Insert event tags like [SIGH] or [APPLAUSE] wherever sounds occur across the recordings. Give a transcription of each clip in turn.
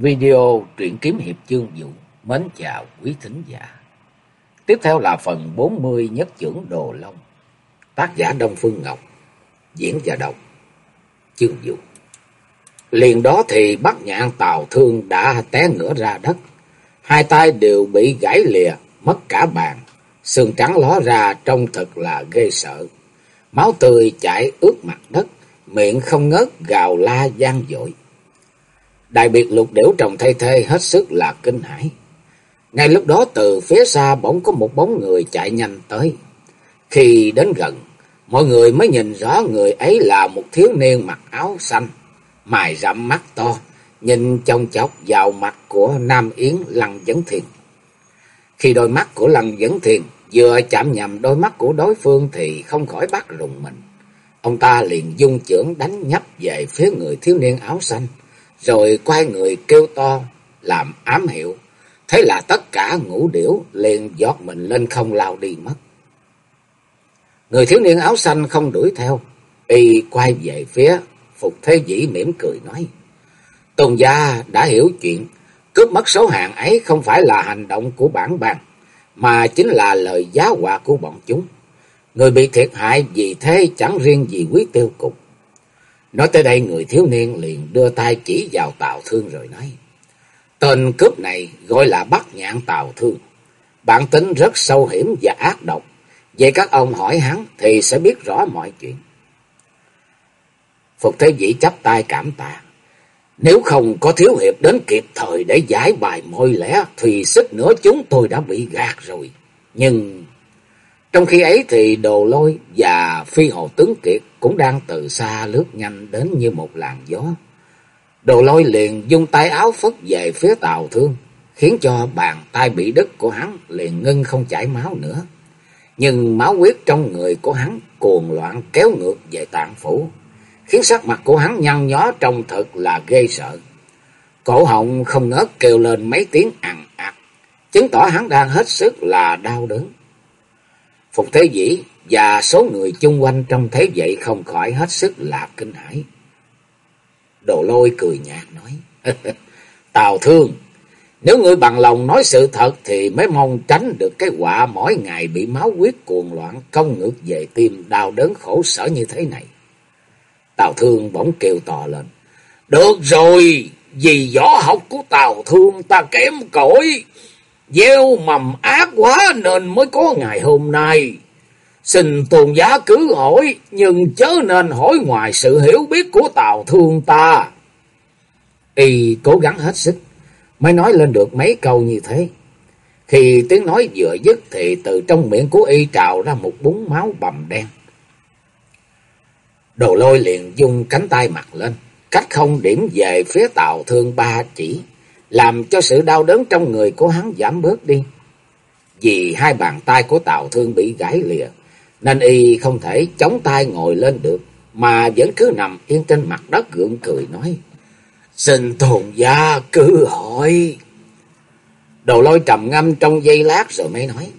Video truyện kiếm hiệp chương vụ mến chào quý thính giả. Tiếp theo là phần 40 nhất trưởng Đồ Long. Tác giả Đông Phương Ngọc, diễn và đọc chương vụ. Liền đó thì bắt nhạn tàu thương đã té ngửa ra đất. Hai tay đều bị gãy lìa, mất cả bàn. Xương trắng ló ra trông thật là ghê sợ. Máu tươi chảy ướt mặt đất, miệng không ngớt gào la gian dội. Đại biệt lục điểu trồng thay thê hết sức là kinh hãi. Ngay lúc đó từ phía xa bỗng có một bóng người chạy nhanh tới. Khi đến gần, mọi người mới nhìn rõ người ấy là một thiếu niên mặc áo xanh, mài rậm mắt to, nhìn trong chọc vào mặt của Nam Yến Lăng Vấn Thiền. Khi đôi mắt của Lăng Vấn Thiền vừa chạm nhầm đôi mắt của đối phương thì không khỏi bắt rùng mình. Ông ta liền dung chưởng đánh nhấp về phía người thiếu niên áo xanh rồi quay người kêu to, làm ám hiệu. Thế là tất cả ngũ điểu liền giọt mình lên không lao đi mất. Người thiếu niên áo xanh không đuổi theo, y quay về phía Phục Thế Dĩ mỉm cười nói. Tôn gia đã hiểu chuyện, cướp mất số hàng ấy không phải là hành động của bản bàn, mà chính là lời giá họa của bọn chúng. Người bị thiệt hại vì thế chẳng riêng gì quý tiêu cục, Nói tới đây người thiếu niên liền đưa tay chỉ vào Tào Thương rồi nói. Tên cướp này gọi là bắt nhạn Tào Thương. Bản tính rất sâu hiểm và ác độc. Vậy các ông hỏi hắn thì sẽ biết rõ mọi chuyện. Phục Thế Vĩ chắp tay cảm tạ. Nếu không có thiếu hiệp đến kịp thời để giải bài môi lẽ thì xích nữa chúng tôi đã bị gạt rồi. Nhưng trong khi ấy thì đồ lôi và phi hồ tướng kiệt cũng đang từ xa lướt nhanh đến như một làn gió. Đồ lôi liền dung tay áo phất về phía tàu thương, khiến cho bàn tay bị đứt của hắn liền ngưng không chảy máu nữa. Nhưng máu huyết trong người của hắn cuồng loạn kéo ngược về tạng phủ, khiến sắc mặt của hắn nhăn nhó trông thật là ghê sợ. Cổ họng không ngớt kêu lên mấy tiếng ằn ặt, chứng tỏ hắn đang hết sức là đau đớn. Phục Thế Dĩ và số người chung quanh trong thế vậy không khỏi hết sức là kinh hãi. Đồ lôi cười nhạt nói, [LAUGHS] Tào Thương, nếu ngươi bằng lòng nói sự thật thì mới mong tránh được cái quả mỗi ngày bị máu huyết cuồng loạn công ngược về tim đau đớn khổ sở như thế này. Tào Thương bỗng kêu to lên, Được rồi, vì võ học của Tào Thương ta kém cỏi gieo mầm ác quá nên mới có ngày hôm nay. Xin tôn giá cứ hỏi, nhưng chớ nên hỏi ngoài sự hiểu biết của Tào Thương ta. Y cố gắng hết sức, mới nói lên được mấy câu như thế. Khi tiếng nói vừa dứt thì từ trong miệng của Y trào ra một bún máu bầm đen. Đồ lôi liền dung cánh tay mặt lên, cách không điểm về phía Tào Thương ba chỉ làm cho sự đau đớn trong người của hắn giảm bớt đi. Vì hai bàn tay của Tào Thương bị gãy lìa, nên y không thể chống tay ngồi lên được, mà vẫn cứ nằm yên trên mặt đất gượng cười nói. Xin tồn gia cứ hỏi. Đầu lôi trầm ngâm trong giây lát rồi mới nói.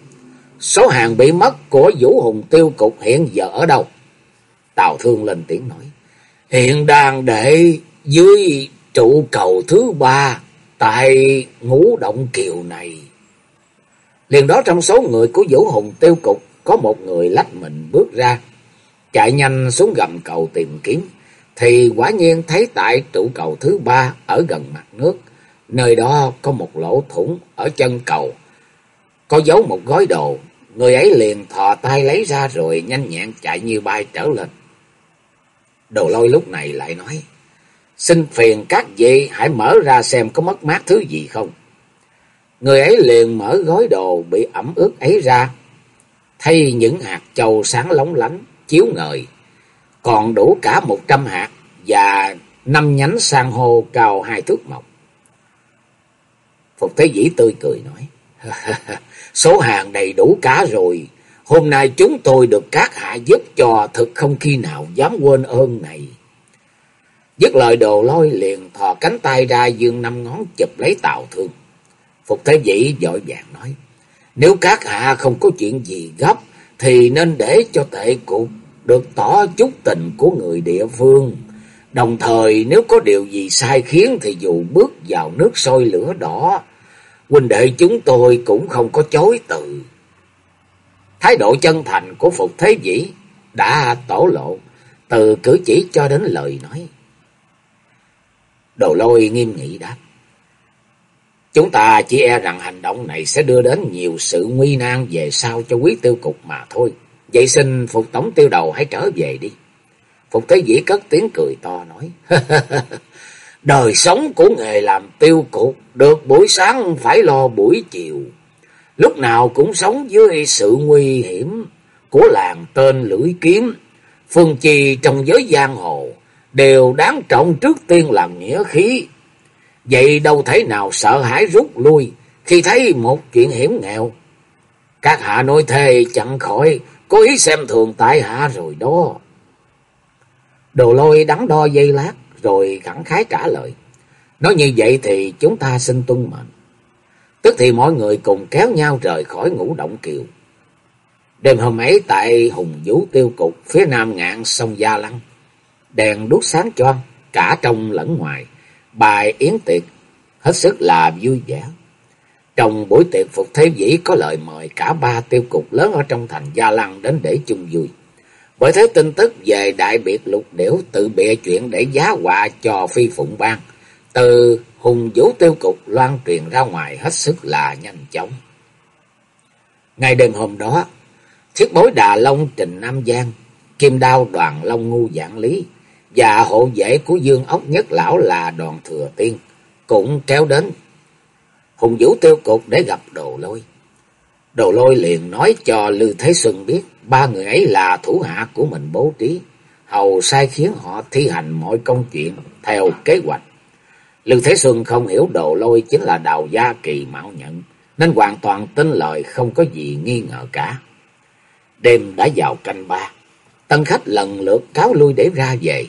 Số hàng bị mất của Vũ Hùng tiêu cục hiện giờ ở đâu? Tào Thương lên tiếng nói. Hiện đang để dưới trụ cầu thứ ba tại ngũ động kiều này. Liền đó trong số người của Vũ Hùng tiêu cục có một người lách mình bước ra, chạy nhanh xuống gầm cầu tìm kiếm, thì quả nhiên thấy tại trụ cầu thứ ba ở gần mặt nước, nơi đó có một lỗ thủng ở chân cầu, có giấu một gói đồ, người ấy liền thò tay lấy ra rồi nhanh nhẹn chạy như bay trở lên. Đồ lôi lúc này lại nói, Xin phiền các vị hãy mở ra xem có mất mát thứ gì không. Người ấy liền mở gói đồ bị ẩm ướt ấy ra. Thay những hạt châu sáng lóng lánh, chiếu ngời. Còn đủ cả một trăm hạt và năm nhánh san hô cao hai thước mộc. Phục Thế Dĩ tươi cười nói. [LAUGHS] Số hàng đầy đủ cả rồi. Hôm nay chúng tôi được các hạ giúp cho thực không khi nào dám quên ơn này. Dứt lời đồ lôi liền thò cánh tay ra dương năm ngón chụp lấy tàu thương. Phục Thế Dĩ dội vàng nói. Nếu các hạ không có chuyện gì gấp thì nên để cho tệ cục được tỏ chút tình của người địa phương. Đồng thời nếu có điều gì sai khiến thì dù bước vào nước sôi lửa đỏ, huynh đệ chúng tôi cũng không có chối từ. Thái độ chân thành của Phục Thế Dĩ đã tổ lộ từ cử chỉ cho đến lời nói. Đồ lôi nghiêm nghị đáp. Chúng ta chỉ e rằng hành động này sẽ đưa đến nhiều sự nguy nan về sau cho quý tiêu cục mà thôi. Vậy xin Phục Tổng tiêu đầu hãy trở về đi. Phục Thế Dĩ cất tiếng cười to nói. [LAUGHS] Đời sống của nghề làm tiêu cục được buổi sáng phải lo buổi chiều. Lúc nào cũng sống dưới sự nguy hiểm của làng tên lưỡi kiếm. Phương trì trong giới giang hồ đều đáng trọng trước tiên là nghĩa khí. Vậy đâu thể nào sợ hãi rút lui khi thấy một chuyện hiểm nghèo. Các hạ nói thề chẳng khỏi có ý xem thường tại hạ rồi đó. Đồ lôi đắn đo dây lát, rồi khẳng khái trả lời. Nói như vậy thì chúng ta xin tuân mệnh. Tức thì mọi người cùng kéo nhau rời khỏi ngũ động kiều. Đêm hôm ấy tại Hùng Vũ Tiêu Cục, phía nam ngạn sông Gia Lăng. Đèn đốt sáng choang cả trong lẫn ngoài. Bài yến tiệc hết sức là vui vẻ. Trong buổi tiệc phục thế dĩ có lời mời cả ba tiêu cục lớn ở trong thành Gia Lăng đến để chung vui. Bởi thế tin tức về đại biệt lục điểu tự bịa chuyện để giá họa cho phi phụng bang. Từ hùng vũ tiêu cục loan truyền ra ngoài hết sức là nhanh chóng. Ngày đêm hôm đó, thiết bối Đà Long Trình Nam Giang, kim đao đoàn Long Ngu Giảng Lý và hộ vệ của Dương Ốc Nhất Lão là đoàn Thừa Tiên cũng kéo đến. Hùng Vũ tiêu cục để gặp đồ lôi. Đồ lôi liền nói cho Lư Thế Xuân biết ba người ấy là thủ hạ của mình bố trí, hầu sai khiến họ thi hành mọi công chuyện theo kế hoạch. Lư Thế Xuân không hiểu đồ lôi chính là đào gia kỳ mạo nhận, nên hoàn toàn tin lời không có gì nghi ngờ cả. Đêm đã vào canh ba, tân khách lần lượt cáo lui để ra về,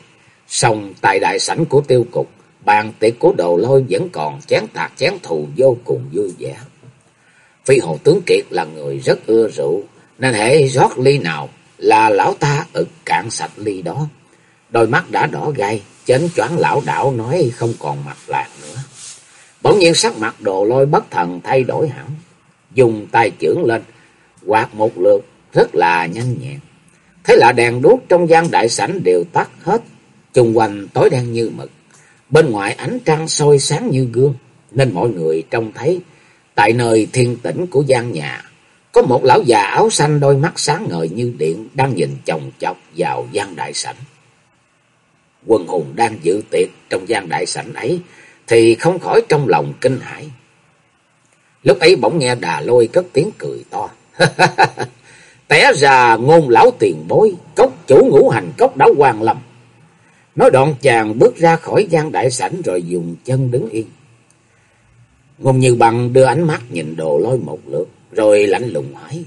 xong tại đại sảnh của tiêu cục, bàn tiệc của đồ lôi vẫn còn chén tạc chén thù vô cùng vui vẻ. Phi Hồ Tướng Kiệt là người rất ưa rượu, nên hệ rót ly nào là lão ta ực cạn sạch ly đó. Đôi mắt đã đỏ gai, chến choáng lão đảo nói không còn mặt lạc nữa. Bỗng nhiên sắc mặt đồ lôi bất thần thay đổi hẳn, dùng tay chưởng lên, quạt một lượt rất là nhanh nhẹn. Thế là đèn đuốc trong gian đại sảnh đều tắt hết, trung quanh tối đen như mực. Bên ngoài ánh trăng soi sáng như gương, nên mọi người trông thấy tại nơi thiên tĩnh của gian nhà có một lão già áo xanh đôi mắt sáng ngời như điện đang nhìn chồng chọc vào gian đại sảnh. Quân hùng đang dự tiệc trong gian đại sảnh ấy thì không khỏi trong lòng kinh hãi. Lúc ấy bỗng nghe đà lôi cất tiếng cười to. [LAUGHS] Té ra ngôn lão tiền bối, cốc chủ ngũ hành cốc đã hoàng lầm. Nói đoạn chàng bước ra khỏi gian đại sảnh rồi dùng chân đứng yên. Ngôn như bằng đưa ánh mắt nhìn đồ lôi một lượt rồi lạnh lùng hỏi.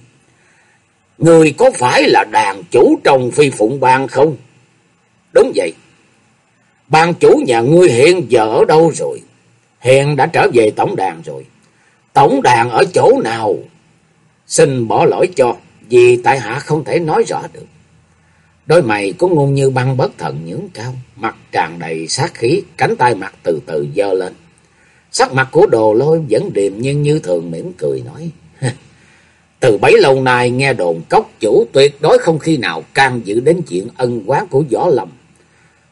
Người có phải là đàn chủ trong phi phụng bang không? Đúng vậy. Ban chủ nhà ngươi hiện giờ ở đâu rồi? Hiện đã trở về tổng đàn rồi. Tổng đàn ở chỗ nào? Xin bỏ lỗi cho, vì tại hạ không thể nói rõ được. Đôi mày có ngôn như băng bất thần nhướng cao, mặt tràn đầy sát khí, cánh tay mặt từ từ dơ lên. Sắc mặt của đồ lôi vẫn điềm nhưng như thường mỉm cười nói. Từ bấy lâu nay nghe đồn cốc chủ tuyệt đối không khi nào can dự đến chuyện ân quán của võ lâm.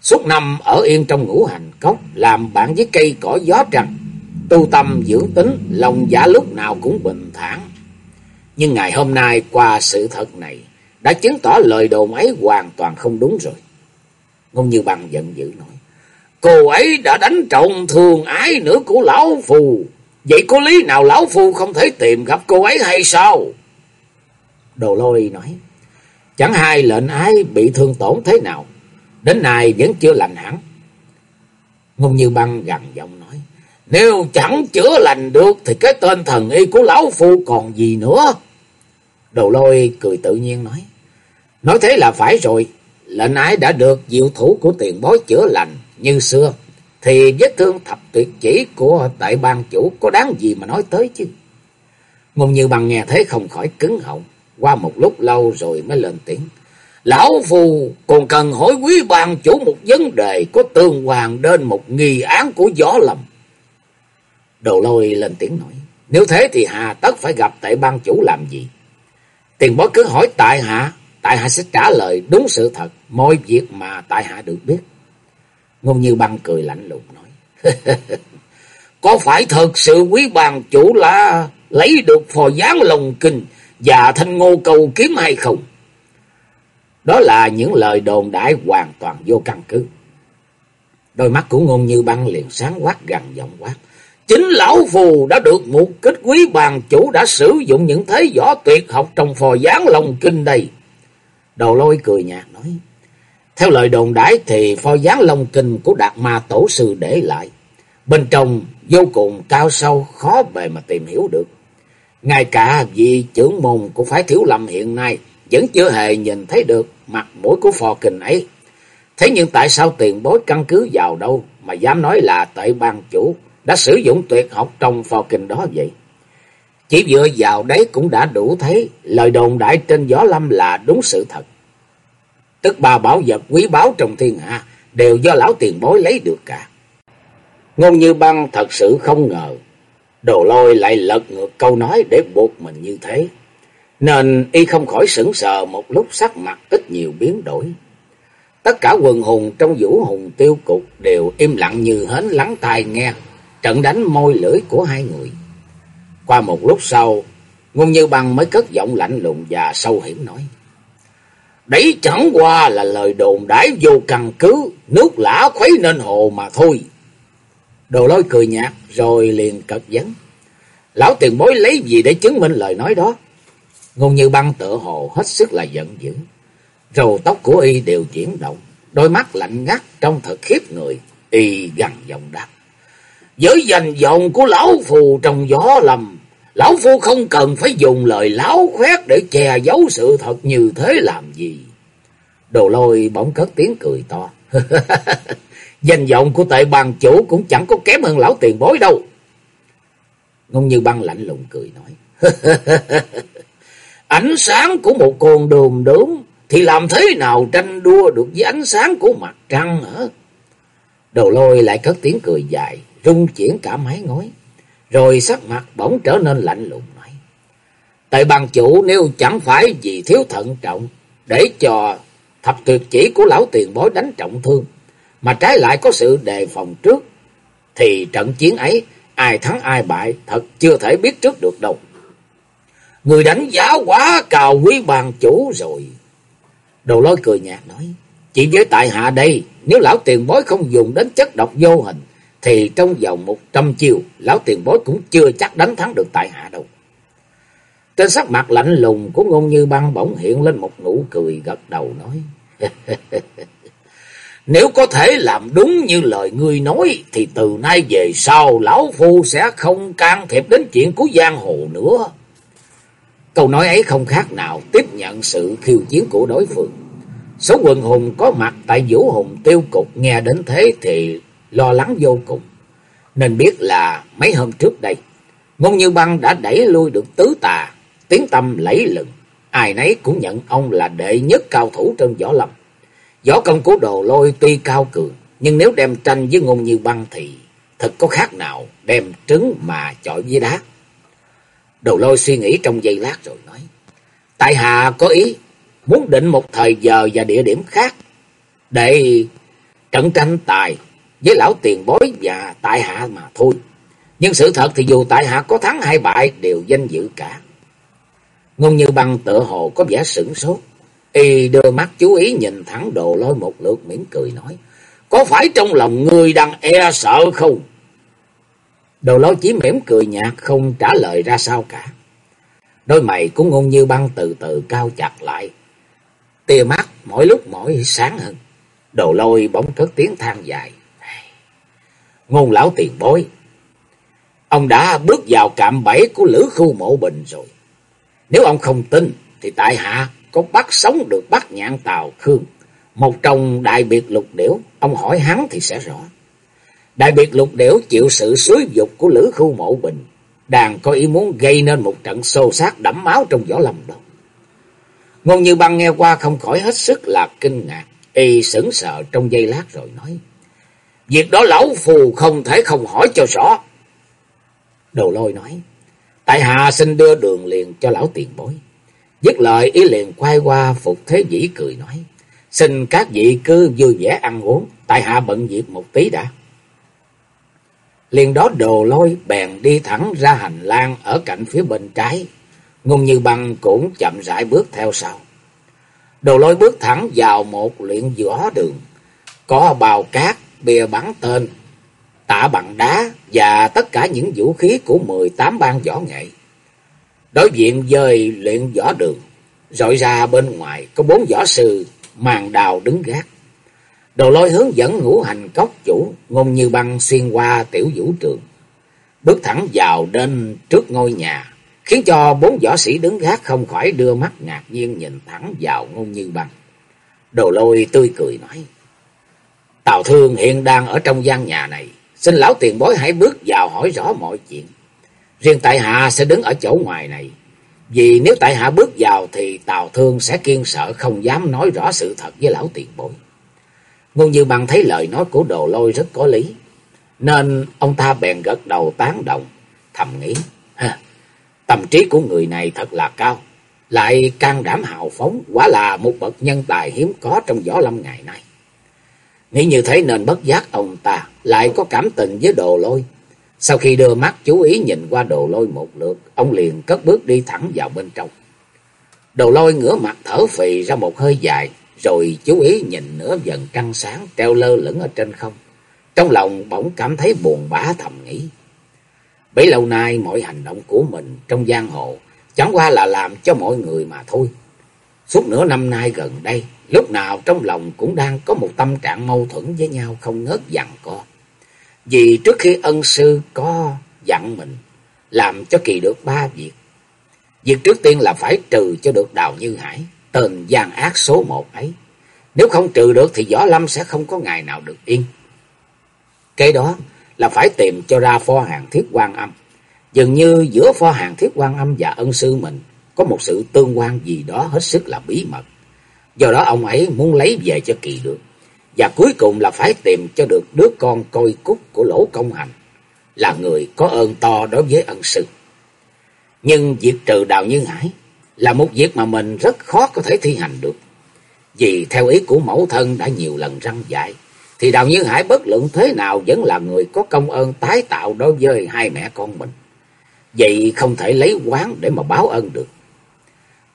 Suốt năm ở yên trong ngũ hành cốc, làm bạn với cây cỏ gió trăng, tu tâm dưỡng tính, lòng giả lúc nào cũng bình thản. Nhưng ngày hôm nay qua sự thật này, đã chứng tỏ lời đồn ấy hoàn toàn không đúng rồi. Ngôn Như Bằng giận dữ nói, cô ấy đã đánh trọng thường ái nữ của lão phù, vậy có lý nào lão phu không thể tìm gặp cô ấy hay sao? Đồ lôi nói. Chẳng hai lệnh ái bị thương tổn thế nào. Đến nay vẫn chưa lành hẳn. Ngôn như băng gằn giọng nói. Nếu chẳng chữa lành được thì cái tên thần y của lão phu còn gì nữa. Đồ lôi cười tự nhiên nói. Nói thế là phải rồi. Lệnh ái đã được diệu thủ của tiền bối chữa lành như xưa. Thì vết thương thập tuyệt chỉ của tại ban chủ có đáng gì mà nói tới chứ. Ngôn như bằng nghe thế không khỏi cứng họng. Qua một lúc lâu rồi mới lên tiếng. Lão Phu còn cần hỏi quý ban chủ một vấn đề có tương hoàng đến một nghi án của gió lầm. Đồ lôi lên tiếng nói. Nếu thế thì Hà tất phải gặp tại ban chủ làm gì? Tiền bối cứ hỏi tại hạ, tại hạ sẽ trả lời đúng sự thật, mọi việc mà tại hạ được biết. Ngôn Như Băng cười lạnh lùng nói. [LAUGHS] Có phải thật sự quý bàn chủ là lấy được phò gián lồng kinh và thanh ngô cầu kiếm hay không? Đó là những lời đồn đại hoàn toàn vô căn cứ. Đôi mắt của ngôn như băng liền sáng quát gần giọng quát. Chính lão phù đã được một kích quý bàn chủ đã sử dụng những thế võ tuyệt học trong phò gián lồng kinh đây. Đầu lôi cười nhạt nói. Theo lời đồn đãi thì pho gián long kinh của Đạt Ma Tổ Sư để lại. Bên trong vô cùng cao sâu, khó bề mà tìm hiểu được. Ngay cả vị trưởng môn của phái thiếu lâm hiện nay vẫn chưa hề nhìn thấy được mặt mũi của phò kình ấy. Thế nhưng tại sao tiền bối căn cứ vào đâu mà dám nói là tệ ban chủ đã sử dụng tuyệt học trong phò kình đó vậy? Chỉ dựa vào đấy cũng đã đủ thấy lời đồn đại trên gió lâm là đúng sự thật. Tức ba bảo vật quý báu trong thiên hạ đều do lão tiền bối lấy được cả. Ngôn Như Băng thật sự không ngờ, đồ lôi lại lật ngược câu nói để buộc mình như thế. Nên y không khỏi sững sờ một lúc sắc mặt ít nhiều biến đổi. Tất cả quần hùng trong vũ hùng tiêu cục đều im lặng như hến lắng tai nghe trận đánh môi lưỡi của hai người. Qua một lúc sau, Ngôn Như Băng mới cất giọng lạnh lùng và sâu hiểm nói. Đấy chẳng qua là lời đồn đãi vô căn cứ, nước lã khuấy nên hồ mà thôi. Đồ lôi cười nhạt rồi liền cật vấn. Lão tiền bối lấy gì để chứng minh lời nói đó? Ngôn như băng tựa hồ hết sức là giận dữ. Râu tóc của y đều chuyển động. Đôi mắt lạnh ngắt trong thật khiếp người. Y gần giọng đáp. Với danh vọng của lão phù trong gió lầm. Lão phu không cần phải dùng lời láo khoét để che giấu sự thật như thế làm gì. Đồ lôi bỗng cất tiếng cười to. [LAUGHS] Danh vọng của tệ bàn chủ cũng chẳng có kém hơn lão tiền bối đâu. Ngôn như băng lạnh lùng cười nói. [LAUGHS] ánh sáng của một con đường đốm thì làm thế nào tranh đua được với ánh sáng của mặt trăng hả? Đầu lôi lại cất tiếng cười dài, rung chuyển cả mái ngói. Rồi sắc mặt bỗng trở nên lạnh lùng nói. Tại bàn chủ nếu chẳng phải vì thiếu thận trọng để cho thập tuyệt chỉ của lão tiền bối đánh trọng thương mà trái lại có sự đề phòng trước, thì trận chiến ấy ai thắng ai bại thật chưa thể biết trước được đâu. Người đánh giá quá cao quý bàn chủ rồi. đầu lôi cười nhạt nói, chỉ với tại hạ đây, nếu lão tiền bối không dùng đến chất độc vô hình, thì trong vòng một trăm chiều, lão tiền bối cũng chưa chắc đánh thắng được tại hạ đâu. Trên sắc mặt lạnh lùng của ngôn như băng bỗng hiện lên một nụ cười gật đầu nói. [LAUGHS] Nếu có thể làm đúng như lời ngươi nói, thì từ nay về sau, Lão Phu sẽ không can thiệp đến chuyện của giang hồ nữa. Câu nói ấy không khác nào tiếp nhận sự khiêu chiến của đối phương. Số quần hùng có mặt tại vũ hùng tiêu cục nghe đến thế thì lo lắng vô cùng. Nên biết là mấy hôm trước đây, Ngôn Như Băng đã đẩy lui được tứ tà, tiếng tâm lẫy lừng. Ai nấy cũng nhận ông là đệ nhất cao thủ trong võ lâm. Võ công của đồ lôi tuy cao cường, nhưng nếu đem tranh với ngôn như băng thì thật có khác nào đem trứng mà chọi với đá. Đồ lôi suy nghĩ trong giây lát rồi nói. Tại hạ có ý muốn định một thời giờ và địa điểm khác để trận tranh tài với lão tiền bối và tại hạ mà thôi. Nhưng sự thật thì dù tại hạ có thắng hay bại đều danh dự cả. Ngôn như băng tựa hồ có vẻ sửng sốt. Y đưa mắt chú ý nhìn thẳng đồ lôi một lượt mỉm cười nói. Có phải trong lòng ngươi đang e sợ không? Đồ lôi chỉ mỉm cười nhạt không trả lời ra sao cả. Đôi mày cũng ngôn như băng từ từ cao chặt lại. Tia mắt mỗi lúc mỗi sáng hơn. Đồ lôi bỗng cất tiếng than dài. Ngôn lão tiền bối. Ông đã bước vào cạm bẫy của lữ khu mộ bình rồi. Nếu ông không tin thì tại hạ có bắt sống được bắt nhạn tàu Khương. Một trong đại biệt lục điểu, ông hỏi hắn thì sẽ rõ. Đại biệt lục điểu chịu sự xúi dục của lữ khu mộ bình, Đàn có ý muốn gây nên một trận xô xát đẫm máu trong võ lầm đó. Ngôn Như Băng nghe qua không khỏi hết sức là kinh ngạc, y sững sờ trong giây lát rồi nói. Việc đó lão phù không thể không hỏi cho rõ. Đồ lôi nói, tại hạ xin đưa đường liền cho lão tiền bối. Dứt lời ý liền quay qua Phục Thế Dĩ cười nói, xin các vị cứ vui vẻ ăn uống, tại hạ bận việc một tí đã. Liền đó đồ lôi bèn đi thẳng ra hành lang ở cạnh phía bên trái, Ngôn Như Băng cũng chậm rãi bước theo sau. Đồ lôi bước thẳng vào một luyện võ đường, có bào cát, bìa bắn tên, tạ bằng đá và tất cả những vũ khí của 18 ban võ nghệ. Đối diện với luyện võ đường, rồi ra bên ngoài có bốn võ sư màn đào đứng gác. Đồ lôi hướng dẫn ngũ hành cốc chủ, ngôn như băng xuyên qua tiểu vũ trường. Bước thẳng vào đến trước ngôi nhà, khiến cho bốn võ sĩ đứng gác không khỏi đưa mắt ngạc nhiên nhìn thẳng vào ngôn như băng. Đồ lôi tươi cười nói, Tào Thương hiện đang ở trong gian nhà này, xin lão tiền bối hãy bước vào hỏi rõ mọi chuyện. Riêng tại hạ sẽ đứng ở chỗ ngoài này, vì nếu tại hạ bước vào thì Tào Thương sẽ kiên sợ không dám nói rõ sự thật với lão tiền bối. Ngôn Như Bằng thấy lời nói của đồ lôi rất có lý, nên ông ta bèn gật đầu tán đồng, thầm nghĩ, ha, tâm trí của người này thật là cao, lại can đảm hào phóng, quả là một bậc nhân tài hiếm có trong võ lâm ngày nay. Nghĩ như thế nên bất giác ông ta lại có cảm tình với đồ lôi. Sau khi đưa mắt chú ý nhìn qua đồ lôi một lượt, ông liền cất bước đi thẳng vào bên trong. Đồ lôi ngửa mặt thở phì ra một hơi dài, rồi chú ý nhìn nửa dần trăng sáng treo lơ lửng ở trên không. Trong lòng bỗng cảm thấy buồn bã thầm nghĩ. Bấy lâu nay mọi hành động của mình trong giang hồ chẳng qua là làm cho mọi người mà thôi. Suốt nửa năm nay gần đây, lúc nào trong lòng cũng đang có một tâm trạng mâu thuẫn với nhau không ngớt dằn co. Vì trước khi ân sư có dặn mình làm cho kỳ được ba việc. Việc trước tiên là phải trừ cho được Đào Như Hải, tên gian ác số một ấy. Nếu không trừ được thì Võ Lâm sẽ không có ngày nào được yên. Cái đó là phải tìm cho ra pho hàng thiết quan âm. Dường như giữa pho hàng thiết quan âm và ân sư mình có một sự tương quan gì đó hết sức là bí mật. Do đó ông ấy muốn lấy về cho kỳ được. Và cuối cùng là phải tìm cho được đứa con coi cúc của lỗ công hành. Là người có ơn to đối với ân sư. Nhưng việc trừ đào như hải là một việc mà mình rất khó có thể thi hành được. Vì theo ý của mẫu thân đã nhiều lần răng dạy, thì Đào Như Hải bất luận thế nào vẫn là người có công ơn tái tạo đối với hai mẹ con mình. Vậy không thể lấy quán để mà báo ơn được.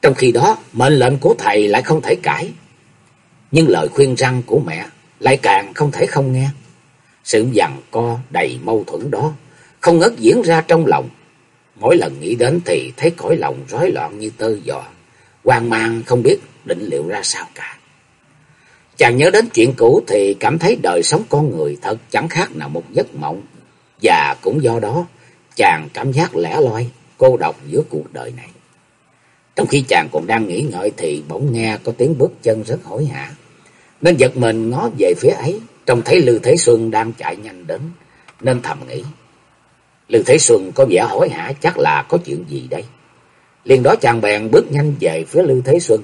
Trong khi đó, mệnh lệnh của thầy lại không thể cãi. Nhưng lời khuyên răng của mẹ lại càng không thể không nghe. Sự dằn co đầy mâu thuẫn đó không ngớt diễn ra trong lòng. Mỗi lần nghĩ đến thì thấy cõi lòng rối loạn như tơ giò, hoang mang không biết định liệu ra sao cả. Chàng nhớ đến chuyện cũ thì cảm thấy đời sống con người thật chẳng khác nào một giấc mộng. Và cũng do đó, chàng cảm giác lẻ loi, cô độc giữa cuộc đời này. Trong khi chàng còn đang nghĩ ngợi thì bỗng nghe có tiếng bước chân rất hối hả. Nên giật mình ngó về phía ấy, trông thấy Lưu Thế Xuân đang chạy nhanh đến, nên thầm nghĩ. Lưu Thế Xuân có vẻ hối hả chắc là có chuyện gì đây. Liền đó chàng bèn bước nhanh về phía Lưu Thế Xuân.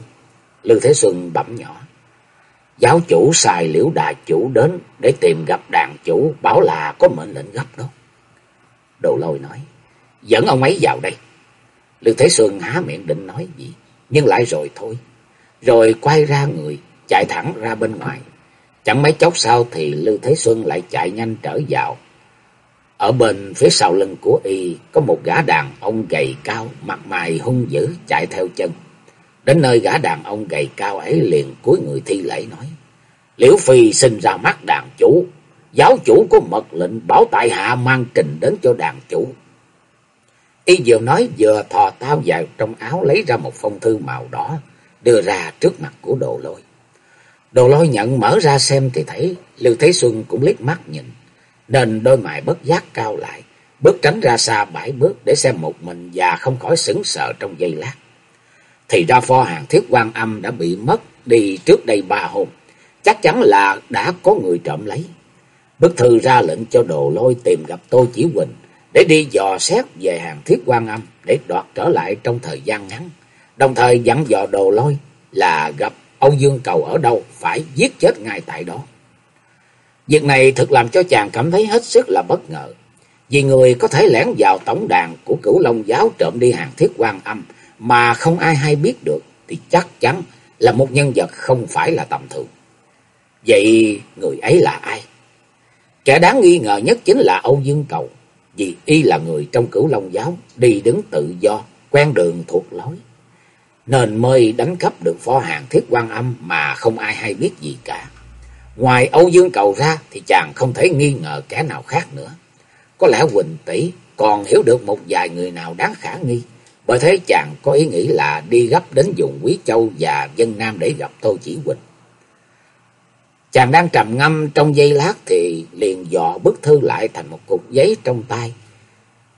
Lưu Thế Xuân bẩm nhỏ. Giáo chủ xài liễu đà chủ đến để tìm gặp đàn chủ, bảo là có mệnh lệnh gấp đó. Đồ lôi nói, dẫn ông ấy vào đây. Lưu Thế Xuân há miệng định nói gì, nhưng lại rồi thôi. Rồi quay ra người, chạy thẳng ra bên ngoài. Chẳng mấy chốc sau thì Lưu Thế Xuân lại chạy nhanh trở vào. Ở bên phía sau lưng của y có một gã đàn ông gầy cao, mặt mày hung dữ chạy theo chân. Đến nơi gã đàn ông gầy cao ấy liền cúi người thi lễ nói. Liễu Phi sinh ra mắt đàn chủ, giáo chủ có mật lệnh bảo tại hạ mang trình đến cho đàn chủ. Y vừa nói vừa thò tao vào trong áo lấy ra một phong thư màu đỏ, đưa ra trước mặt của đồ lôi. Đồ lôi nhận mở ra xem thì thấy Lưu Thế Xuân cũng liếc mắt nhìn, nên đôi mày bất giác cao lại, bước tránh ra xa bãi bước để xem một mình và không khỏi sững sờ trong giây lát. Thì ra pho hàng thiết quan âm đã bị mất đi trước đây ba hôm, chắc chắn là đã có người trộm lấy. Bức thư ra lệnh cho đồ lôi tìm gặp Tô Chỉ Huỳnh, để đi dò xét về hàng thiết quan âm để đoạt trở lại trong thời gian ngắn. Đồng thời dặn dò đồ lôi là gặp Âu Dương Cầu ở đâu phải giết chết ngay tại đó. Việc này thực làm cho chàng cảm thấy hết sức là bất ngờ. Vì người có thể lẻn vào tổng đàn của cửu Long giáo trộm đi hàng thiết quan âm mà không ai hay biết được thì chắc chắn là một nhân vật không phải là tầm thường. Vậy người ấy là ai? Kẻ đáng nghi ngờ nhất chính là Âu Dương Cầu, vì y là người trong cửu Long giáo, đi đứng tự do, quen đường thuộc lối. Nên mới đánh cắp được phó hàng thiết quan âm mà không ai hay biết gì cả. Ngoài Âu Dương Cầu ra thì chàng không thể nghi ngờ kẻ nào khác nữa. Có lẽ Quỳnh Tỷ còn hiểu được một vài người nào đáng khả nghi. Bởi thế chàng có ý nghĩ là đi gấp đến vùng Quý Châu và Dân Nam để gặp Tô Chỉ Quỳnh. Chàng đang trầm ngâm trong giây lát thì liền dò bức thư lại thành một cục giấy trong tay.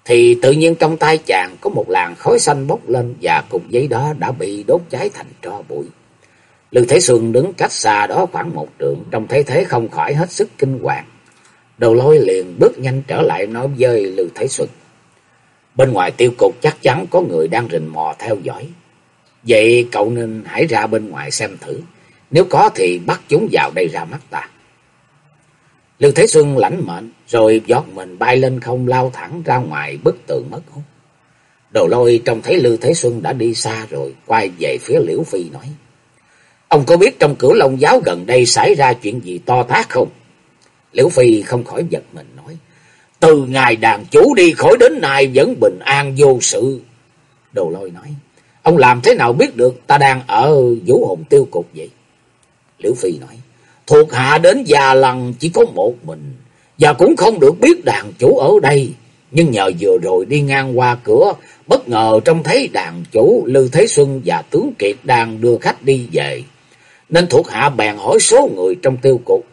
Thì tự nhiên trong tay chàng có một làn khói xanh bốc lên và cục giấy đó đã bị đốt cháy thành tro bụi. Lư Thế Xuân đứng cách xa đó khoảng một trượng, trong thấy thế không khỏi hết sức kinh hoàng. Đầu lôi liền bước nhanh trở lại nói với Lư Thế Xuân. Bên ngoài tiêu cục chắc chắn có người đang rình mò theo dõi. Vậy cậu nên hãy ra bên ngoài xem thử. Nếu có thì bắt chúng vào đây ra mắt ta. lưu Thế Xuân lãnh mệnh, rồi giọt mình bay lên không lao thẳng ra ngoài bức tường mất hút. Đồ lôi trông thấy lưu Thế Xuân đã đi xa rồi, quay về phía Liễu Phi nói. Ông có biết trong cửu Long giáo gần đây xảy ra chuyện gì to tát không? Liễu Phi không khỏi giật mình nói. Từ ngày đàn chủ đi khỏi đến nay vẫn bình an vô sự. Đồ lôi nói. Ông làm thế nào biết được ta đang ở vũ hồn tiêu cục vậy? Liễu Phi nói. Thuộc hạ đến già lần chỉ có một mình. Và cũng không được biết đàn chủ ở đây. Nhưng nhờ vừa rồi đi ngang qua cửa. Bất ngờ trông thấy đàn chủ Lư Thế Xuân và tướng Kiệt đang đưa khách đi về. Nên thuộc hạ bèn hỏi số người trong tiêu cục.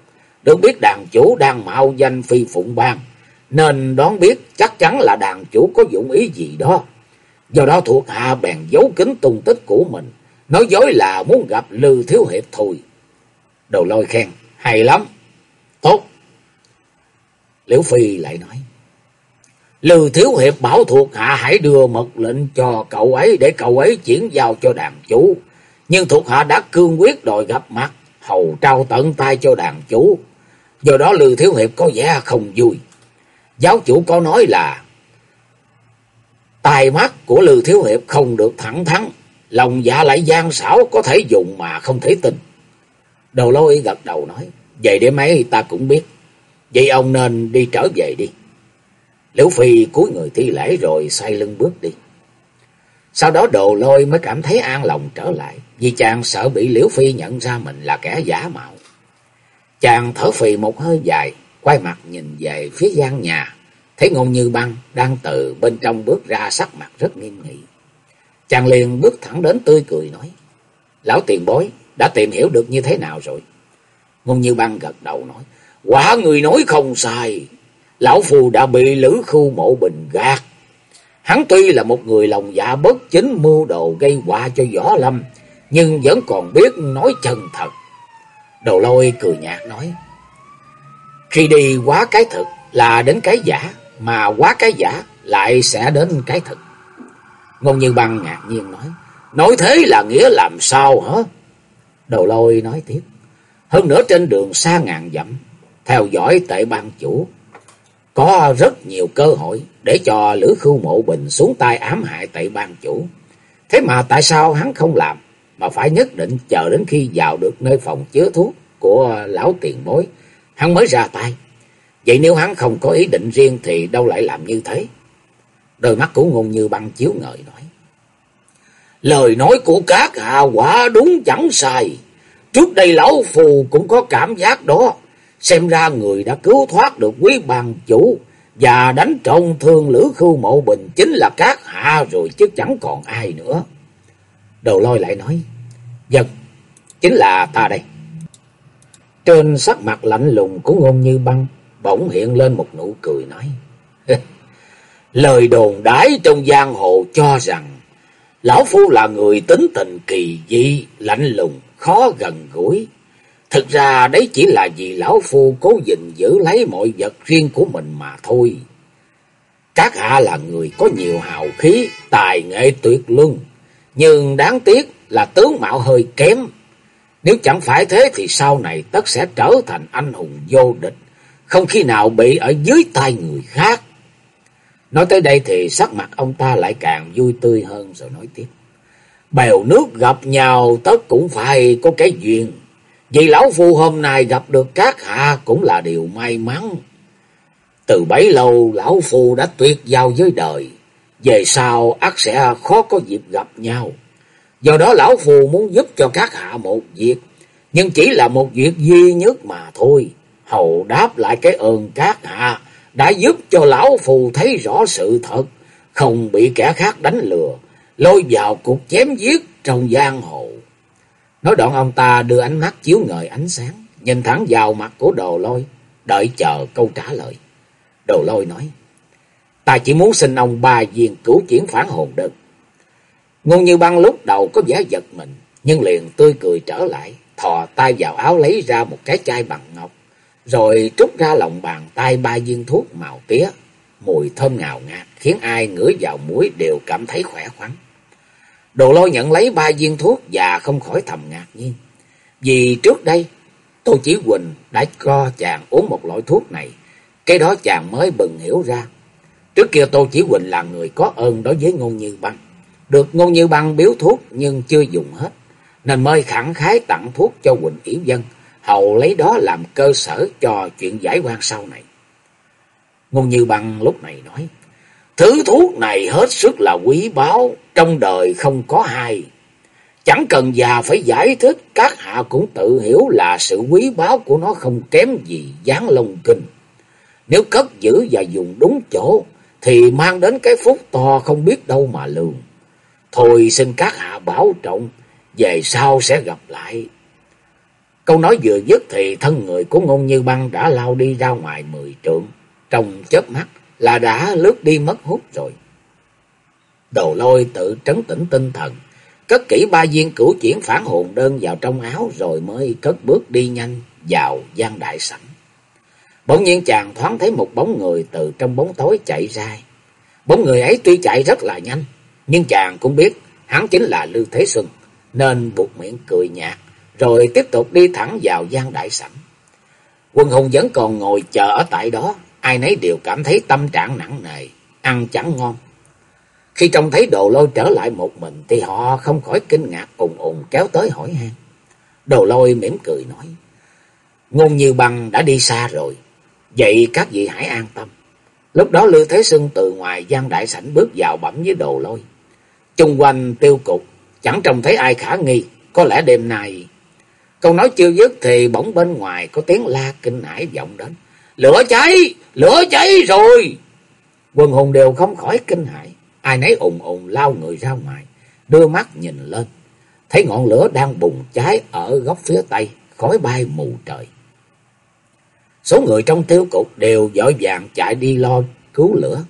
Được biết đàn chủ đang mạo danh phi phụng bang. Nên đoán biết chắc chắn là đàn chủ có dụng ý gì đó. Do đó thuộc hạ bèn giấu kín tung tích của mình. Nói dối là muốn gặp Lư Thiếu Hiệp thôi. Đầu lôi khen. Hay lắm. Tốt. Liễu Phi lại nói. Lư Thiếu Hiệp bảo thuộc hạ hãy đưa mật lệnh cho cậu ấy để cậu ấy chuyển giao cho đàn chủ. Nhưng thuộc hạ đã cương quyết đòi gặp mặt, hầu trao tận tay cho đàn chủ. Do đó Lư Thiếu Hiệp có vẻ không vui. Giáo chủ có nói là tài mắt của Lư Thiếu Hiệp không được thẳng thắn, lòng dạ lại gian xảo có thể dùng mà không thể tin. Đầu lôi gật đầu nói, vậy để mấy ta cũng biết, vậy ông nên đi trở về đi. Liễu Phi cúi người thi lễ rồi xoay lưng bước đi. Sau đó đồ lôi mới cảm thấy an lòng trở lại, vì chàng sợ bị Liễu Phi nhận ra mình là kẻ giả mạo. Chàng thở phì một hơi dài, quay mặt nhìn về phía gian nhà, thấy ngôn như băng đang từ bên trong bước ra sắc mặt rất nghiêm nghị. Chàng liền bước thẳng đến tươi cười nói, Lão tiền bối đã tìm hiểu được như thế nào rồi? Ngôn như băng gật đầu nói, quả người nói không sai, Lão Phù đã bị Lữ Khu Mộ Bình gạt. Hắn tuy là một người lòng dạ bất chính mưu đồ gây họa cho Võ Lâm, nhưng vẫn còn biết nói chân thật. Đầu lôi cười nhạt nói, khi đi quá cái thực là đến cái giả, mà quá cái giả lại sẽ đến cái thực. Ngôn Như Băng ngạc nhiên nói, nói thế là nghĩa làm sao hả? Đầu lôi nói tiếp, hơn nữa trên đường xa ngàn dặm, theo dõi tệ ban chủ, có rất nhiều cơ hội để cho Lữ Khưu Mộ Bình xuống tay ám hại tệ ban chủ. Thế mà tại sao hắn không làm, mà phải nhất định chờ đến khi vào được nơi phòng chứa thuốc của lão tiền bối, hắn mới ra tay. Vậy nếu hắn không có ý định riêng thì đâu lại làm như thế? Đôi mắt của ngôn như băng chiếu ngời nói. Lời nói của các hạ quả đúng chẳng sai. Trước đây lão phù cũng có cảm giác đó. Xem ra người đã cứu thoát được quý bàn chủ và đánh trọng thương Lữ Khưu Mộ Bình chính là các hạ rồi chứ chẳng còn ai nữa. Đầu lôi lại nói, Dân, chính là ta đây. Trên sắc mặt lạnh lùng của ngôn như băng, bỗng hiện lên một nụ cười nói. [LAUGHS] Lời đồn đái trong giang hồ cho rằng, Lão Phu là người tính tình kỳ dị, lạnh lùng, khó gần gũi. Thực ra đấy chỉ là vì Lão Phu cố gìn giữ lấy mọi vật riêng của mình mà thôi. Các hạ là người có nhiều hào khí, tài nghệ tuyệt luân. Nhưng đáng tiếc là tướng mạo hơi kém. Nếu chẳng phải thế thì sau này tất sẽ trở thành anh hùng vô địch, không khi nào bị ở dưới tay người khác. Nói tới đây thì sắc mặt ông ta lại càng vui tươi hơn rồi nói tiếp. Bèo nước gặp nhau, tất cũng phải có cái duyên. Vì lão phu hôm nay gặp được các hạ cũng là điều may mắn. Từ bấy lâu, lão phu đã tuyệt giao với đời. Về sau, ắt sẽ khó có dịp gặp nhau. Do đó lão phù muốn giúp cho các hạ một việc. Nhưng chỉ là một việc duy nhất mà thôi. Hầu đáp lại cái ơn các hạ đã giúp cho lão phù thấy rõ sự thật. Không bị kẻ khác đánh lừa. Lôi vào cuộc chém giết trong giang hồ. Nói đoạn ông ta đưa ánh mắt chiếu ngời ánh sáng. Nhìn thẳng vào mặt của đồ lôi. Đợi chờ câu trả lời. Đồ lôi nói. Ta chỉ muốn xin ông ba viên cứu chuyển phản hồn đơn. Ngôn như băng lúc đầu có vẻ giật mình, nhưng liền tươi cười trở lại, thò tay vào áo lấy ra một cái chai bằng ngọc, rồi trút ra lòng bàn tay ba viên thuốc màu tía, mùi thơm ngào ngạt, khiến ai ngửi vào mũi đều cảm thấy khỏe khoắn. Đồ lôi nhận lấy ba viên thuốc và không khỏi thầm ngạc nhiên, vì trước đây Tô Chí Quỳnh đã cho chàng uống một loại thuốc này, cái đó chàng mới bừng hiểu ra. Trước kia Tô Chí Quỳnh là người có ơn đối với Ngôn Như Băng. Được Ngôn Như Băng biếu thuốc nhưng chưa dùng hết, nên mới khẳng khái tặng thuốc cho Quỳnh Yểu Dân, hầu lấy đó làm cơ sở cho chuyện giải quan sau này. Ngôn Như Băng lúc này nói, Thứ thuốc này hết sức là quý báu, trong đời không có hai. Chẳng cần già phải giải thích, các hạ cũng tự hiểu là sự quý báu của nó không kém gì gián lông kinh. Nếu cất giữ và dùng đúng chỗ, thì mang đến cái phúc to không biết đâu mà lường. Thôi xin các hạ bảo trọng, về sau sẽ gặp lại. Câu nói vừa dứt thì thân người của ngôn như băng đã lao đi ra ngoài mười trượng. Trong chớp mắt là đã lướt đi mất hút rồi. đầu lôi tự trấn tĩnh tinh thần, cất kỹ ba viên cửu chuyển phản hồn đơn vào trong áo rồi mới cất bước đi nhanh vào gian đại sảnh. Bỗng nhiên chàng thoáng thấy một bóng người từ trong bóng tối chạy ra. Bóng người ấy tuy chạy rất là nhanh, nhưng chàng cũng biết hắn chính là Lưu Thế Xuân, nên buộc miệng cười nhạt, rồi tiếp tục đi thẳng vào gian đại sảnh. Quân hùng vẫn còn ngồi chờ ở tại đó, ai nấy đều cảm thấy tâm trạng nặng nề, ăn chẳng ngon. Khi trông thấy đồ lôi trở lại một mình thì họ không khỏi kinh ngạc ùng ùng kéo tới hỏi han. Đồ lôi mỉm cười nói, ngôn như băng đã đi xa rồi, vậy các vị hãy an tâm. Lúc đó Lưu Thế Sưng từ ngoài gian đại sảnh bước vào bẩm với đồ lôi. Trung quanh tiêu cục, chẳng trông thấy ai khả nghi, có lẽ đêm nay... Câu nói chưa dứt thì bỗng bên ngoài có tiếng la kinh hãi vọng đến. Lửa cháy! Lửa cháy rồi! Quần hùng đều không khỏi kinh hãi. Ai nấy ùng ùng lao người ra ngoài, đưa mắt nhìn lên. Thấy ngọn lửa đang bùng cháy ở góc phía tây, khói bay mù trời. Số người trong tiêu cục đều vội vàng chạy đi lo cứu lửa.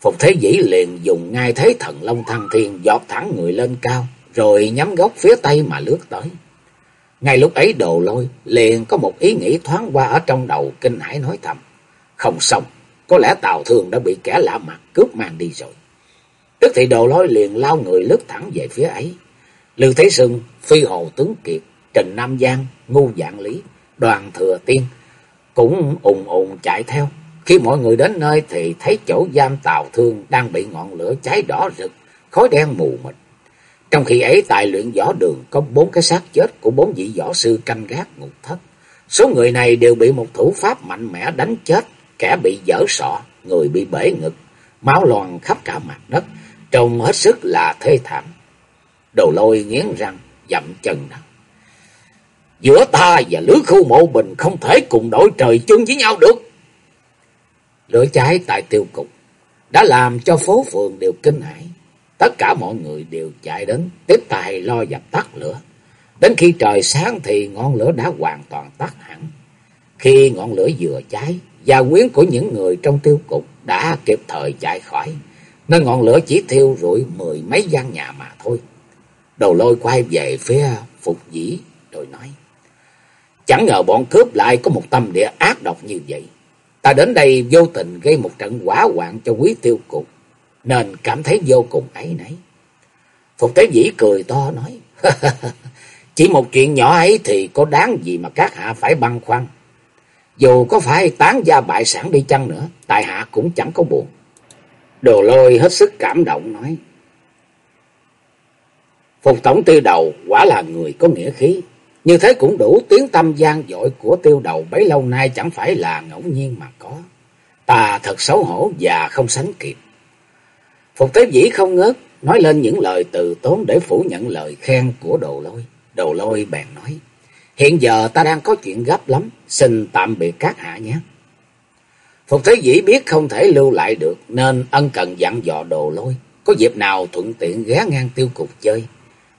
Phục Thế Dĩ liền dùng ngay thế thần long thăng thiên dọt thẳng người lên cao, rồi nhắm góc phía tây mà lướt tới. Ngay lúc ấy đồ lôi liền có một ý nghĩ thoáng qua ở trong đầu kinh hãi nói thầm. Không xong, có lẽ Tào Thường đã bị kẻ lạ mặt cướp mang đi rồi. Tức thì đồ lôi liền lao người lướt thẳng về phía ấy. Lưu Thế Sưng, Phi Hồ Tướng Kiệt, Trình Nam Giang, Ngu Dạng Lý, Đoàn Thừa Tiên cũng ùng ùng chạy theo. Khi mọi người đến nơi thì thấy chỗ giam Tào Thương đang bị ngọn lửa cháy đỏ rực, khói đen mù mịt. Trong khi ấy tại luyện võ đường có bốn cái xác chết của bốn vị võ sư canh gác ngục thất. Số người này đều bị một thủ pháp mạnh mẽ đánh chết, kẻ bị dở sọ, người bị bể ngực, máu loàn khắp cả mặt đất, trông hết sức là thê thảm. đầu lôi nghiến răng, dậm chân nào. Giữa ta và lưới khu mộ bình không thể cùng đổi trời chung với nhau được. Lửa cháy tại tiêu cục đã làm cho phố phường đều kinh hãi. Tất cả mọi người đều chạy đến tiếp tay lo dập tắt lửa. Đến khi trời sáng thì ngọn lửa đã hoàn toàn tắt hẳn. Khi ngọn lửa vừa cháy, gia quyến của những người trong tiêu cục đã kịp thời chạy khỏi, nên ngọn lửa chỉ thiêu rụi mười mấy gian nhà mà thôi. Đầu lôi quay về phía Phục Dĩ rồi nói. Chẳng ngờ bọn cướp lại có một tâm địa ác độc như vậy. Ta đến đây vô tình gây một trận quả hoạn cho quý tiêu cục, nên cảm thấy vô cùng ấy nấy. Phục Tế Dĩ cười to nói. [LAUGHS] Chỉ một chuyện nhỏ ấy thì có đáng gì mà các hạ phải băn khoăn. Dù có phải tán gia bại sản đi chăng nữa, tại hạ cũng chẳng có buồn. Đồ lôi hết sức cảm động nói. Phục tổng tiêu đầu quả là người có nghĩa khí. Như thế cũng đủ tiếng tâm gian dội của tiêu đầu bấy lâu nay chẳng phải là ngẫu nhiên mà có. Ta thật xấu hổ và không sánh kịp. Phục tế dĩ không ngớt, nói lên những lời từ tốn để phủ nhận lời khen của đồ lôi. Đồ lôi bèn nói, hiện giờ ta đang có chuyện gấp lắm, xin tạm biệt các hạ nhé. Phục Thế Dĩ biết không thể lưu lại được nên ân cần dặn dò đồ lôi. Có dịp nào thuận tiện ghé ngang tiêu cục chơi.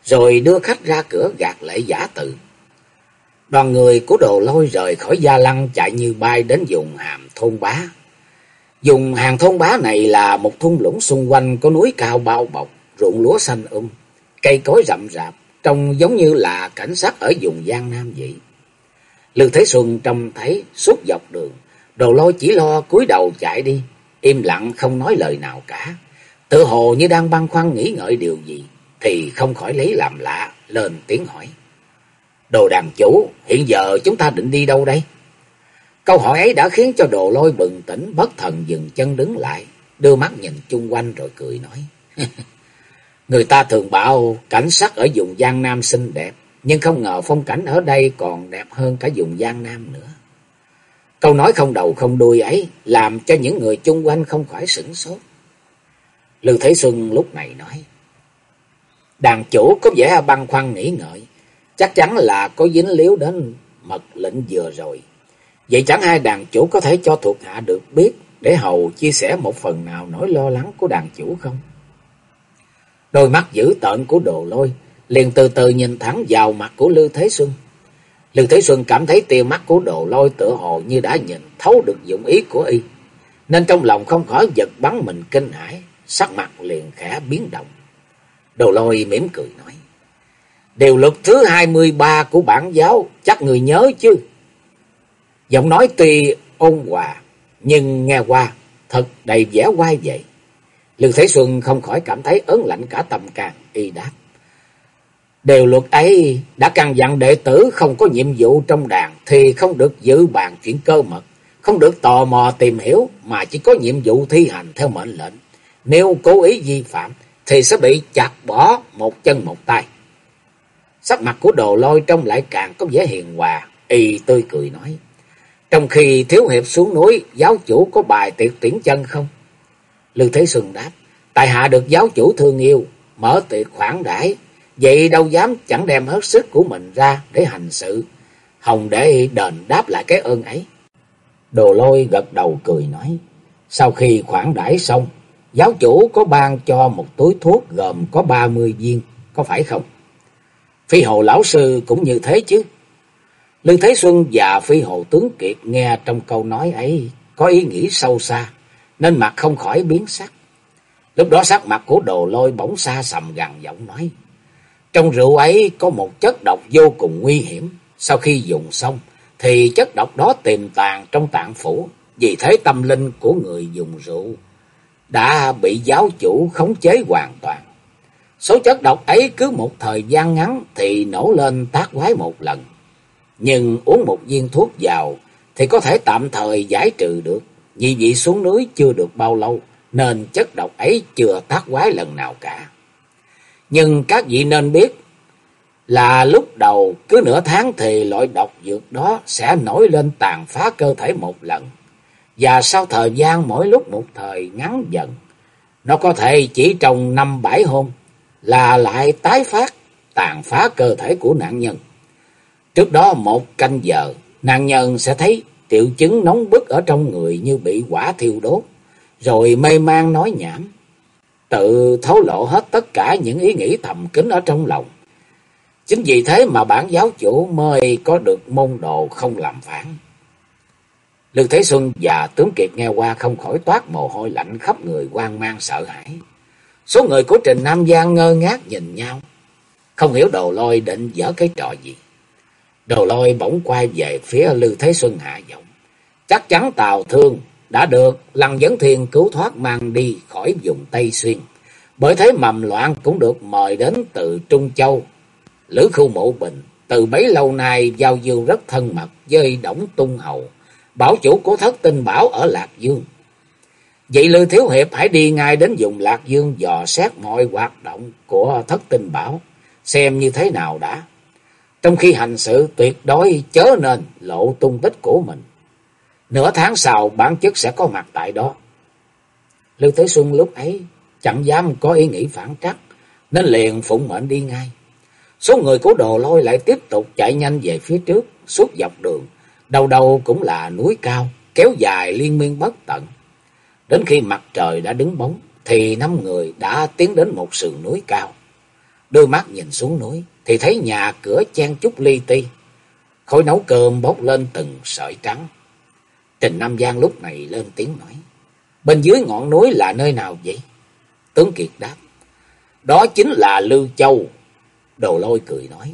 Rồi đưa khách ra cửa gạt lễ giả tự. Đoàn người của đồ lôi rời khỏi gia lăng chạy như bay đến vùng hàm thôn bá. Dùng hàng thôn bá này là một thung lũng xung quanh có núi cao bao bọc, ruộng lúa xanh um, cây cối rậm rạp, trông giống như là cảnh sát ở vùng Giang Nam vậy. Lưu Thế Xuân trông thấy suốt dọc đường, đồ lôi chỉ lo cúi đầu chạy đi, im lặng không nói lời nào cả. Tự hồ như đang băn khoăn nghĩ ngợi điều gì, thì không khỏi lấy làm lạ, lên tiếng hỏi. Đồ đàn chủ, hiện giờ chúng ta định đi đâu đây? Câu hỏi ấy đã khiến cho đồ lôi bừng tỉnh, bất thần dừng chân đứng lại, đưa mắt nhìn chung quanh rồi cười nói. [LAUGHS] Người ta thường bảo cảnh sắc ở vùng Giang Nam xinh đẹp, nhưng không ngờ phong cảnh ở đây còn đẹp hơn cả vùng Giang Nam nữa. Câu nói không đầu không đuôi ấy làm cho những người chung quanh không khỏi sửng sốt. Lưu Thế Xuân lúc này nói. Đàn chủ có vẻ băn khoăn nghĩ ngợi, chắc chắn là có dính líu đến mật lệnh vừa rồi. Vậy chẳng hai đàn chủ có thể cho thuộc hạ được biết để hầu chia sẻ một phần nào nỗi lo lắng của đàn chủ không? Đôi mắt dữ tợn của đồ lôi liền từ từ nhìn thẳng vào mặt của Lưu Thế Xuân. Lưu Thế Xuân cảm thấy tia mắt của đồ lôi tựa hồ như đã nhìn thấu được dụng ý của y. Nên trong lòng không khỏi giật bắn mình kinh hãi, sắc mặt liền khẽ biến động. Đồ lôi mỉm cười nói. Điều luật thứ hai mươi ba của bản giáo, chắc người nhớ chứ. Giọng nói tuy ôn hòa, nhưng nghe qua thật đầy vẻ quay vậy. Lương Thế Xuân không khỏi cảm thấy ớn lạnh cả tâm can, y đáp. Điều luật ấy đã căn dặn đệ tử không có nhiệm vụ trong đàn thì không được giữ bàn chuyện cơ mật, không được tò mò tìm hiểu mà chỉ có nhiệm vụ thi hành theo mệnh lệnh. Nếu cố ý vi phạm thì sẽ bị chặt bỏ một chân một tay. Sắc mặt của đồ lôi trông lại càng có vẻ hiền hòa, y tươi cười nói. Trong khi thiếu hiệp xuống núi, giáo chủ có bài tiệc tiễn chân không? Lưu Thế Xuân đáp, tại hạ được giáo chủ thương yêu, mở tiệc khoản đãi vậy đâu dám chẳng đem hết sức của mình ra để hành sự, hồng để đền đáp lại cái ơn ấy. Đồ lôi gật đầu cười nói, sau khi khoản đãi xong, giáo chủ có ban cho một túi thuốc gồm có ba mươi viên, có phải không? Phi hồ lão sư cũng như thế chứ. Lương Thế Xuân và Phi hồ tướng Kiệt nghe trong câu nói ấy có ý nghĩ sâu xa, nên mặt không khỏi biến sắc. Lúc đó sắc mặt của đồ lôi bỗng xa sầm gằn giọng nói. Trong rượu ấy có một chất độc vô cùng nguy hiểm. Sau khi dùng xong thì chất độc đó tiềm tàng trong tạng phủ. Vì thế tâm linh của người dùng rượu đã bị giáo chủ khống chế hoàn toàn. Số chất độc ấy cứ một thời gian ngắn thì nổ lên tác quái một lần. Nhưng uống một viên thuốc vào thì có thể tạm thời giải trừ được. Vì vị xuống núi chưa được bao lâu nên chất độc ấy chưa tác quái lần nào cả. Nhưng các vị nên biết là lúc đầu cứ nửa tháng thì loại độc dược đó sẽ nổi lên tàn phá cơ thể một lần. Và sau thời gian mỗi lúc một thời ngắn dần, nó có thể chỉ trong năm bảy hôm là lại tái phát tàn phá cơ thể của nạn nhân. Trước đó một canh giờ, nạn nhân sẽ thấy triệu chứng nóng bức ở trong người như bị quả thiêu đốt, rồi mê man nói nhảm, tự thấu lộ hết tất cả những ý nghĩ thầm kín ở trong lòng. Chính vì thế mà bản giáo chủ mới có được môn đồ không làm phản. Lương Thế Xuân và tướng Kiệt nghe qua không khỏi toát mồ hôi lạnh khắp người hoang mang sợ hãi. Số người của Trình Nam Giang ngơ ngác nhìn nhau, không hiểu đồ lôi định dở cái trò gì. Đồ lôi bỗng quay về phía Lư Thế Xuân hạ giọng. Chắc chắn Tào Thương đã được Lăng Vấn Thiên cứu thoát mang đi khỏi vùng Tây Xuyên. Bởi thế mầm loạn cũng được mời đến từ Trung Châu. Lữ Khu Mộ Bình từ bấy lâu nay giao dương rất thân mật với Đổng Tung Hầu, bảo chủ của thất tinh bảo ở Lạc Dương. Vậy Lư Thiếu Hiệp hãy đi ngay đến vùng Lạc Dương dò xét mọi hoạt động của thất tinh bảo, xem như thế nào đã. Trong khi hành sự tuyệt đối chớ nên lộ tung tích của mình. Nửa tháng sau bản chức sẽ có mặt tại đó. Lưu Thế Xuân lúc ấy chẳng dám có ý nghĩ phản trắc, nên liền phụng mệnh đi ngay. Số người của đồ lôi lại tiếp tục chạy nhanh về phía trước, suốt dọc đường. Đầu đầu cũng là núi cao, kéo dài liên miên bất tận. Đến khi mặt trời đã đứng bóng, thì năm người đã tiến đến một sườn núi cao. Đôi mắt nhìn xuống núi, thì thấy nhà cửa chen chúc li ti. Khói nấu cơm bốc lên từng sợi trắng. Trình Nam Giang lúc này lên tiếng nói. Bên dưới ngọn núi là nơi nào vậy? Tướng Kiệt đáp. Đó chính là Lưu Châu. Đồ lôi cười nói.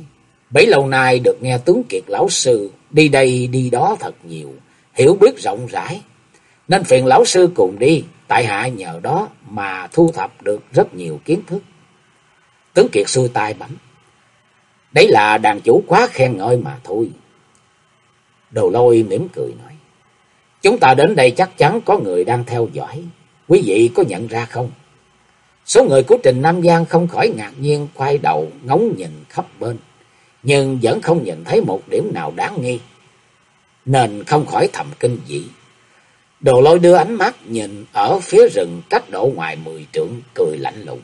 Bấy lâu nay được nghe tướng Kiệt lão sư đi đây đi đó thật nhiều. Hiểu biết rộng rãi. Nên phiền lão sư cùng đi. Tại hạ nhờ đó mà thu thập được rất nhiều kiến thức. Tướng Kiệt xuôi tay bẩm, Đấy là đàn chủ quá khen ngợi mà thôi. Đồ lôi mỉm cười nói. Chúng ta đến đây chắc chắn có người đang theo dõi. Quý vị có nhận ra không? Số người của Trình Nam Giang không khỏi ngạc nhiên quay đầu ngóng nhìn khắp bên. Nhưng vẫn không nhìn thấy một điểm nào đáng nghi. Nên không khỏi thầm kinh dị. Đồ lôi đưa ánh mắt nhìn ở phía rừng cách độ ngoài mười trượng cười lạnh lùng.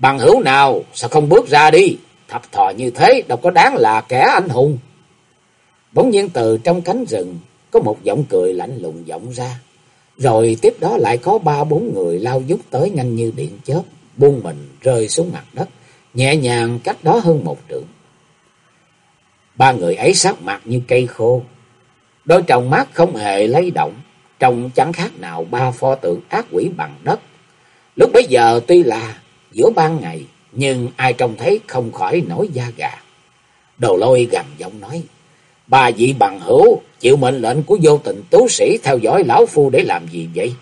Bằng hữu nào sao không bước ra đi? Thập thò như thế đâu có đáng là kẻ anh hùng. Bỗng nhiên từ trong cánh rừng có một giọng cười lạnh lùng vọng ra. Rồi tiếp đó lại có ba bốn người lao dút tới nhanh như điện chớp, buông mình rơi xuống mặt đất, nhẹ nhàng cách đó hơn một trượng. Ba người ấy sắc mặt như cây khô, đôi tròng mắt không hề lay động, trông chẳng khác nào ba pho tượng ác quỷ bằng đất. Lúc bấy giờ tuy là giữa ban ngày, nhưng ai trông thấy không khỏi nổi da gà. Đầu lôi gầm giọng nói, bà vị bằng hữu chịu mệnh lệnh của vô tình tú sĩ theo dõi lão phu để làm gì vậy?